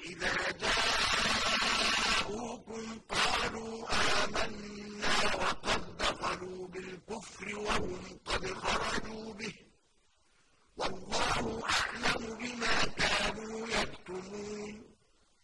وَإِذَا جَاءُوكُمْ قَالُوا آمَنَّا وَقَدْ دَخَلُوا بِالْكُفْرِ وَهُمْ قَدْ خَرَجُوا.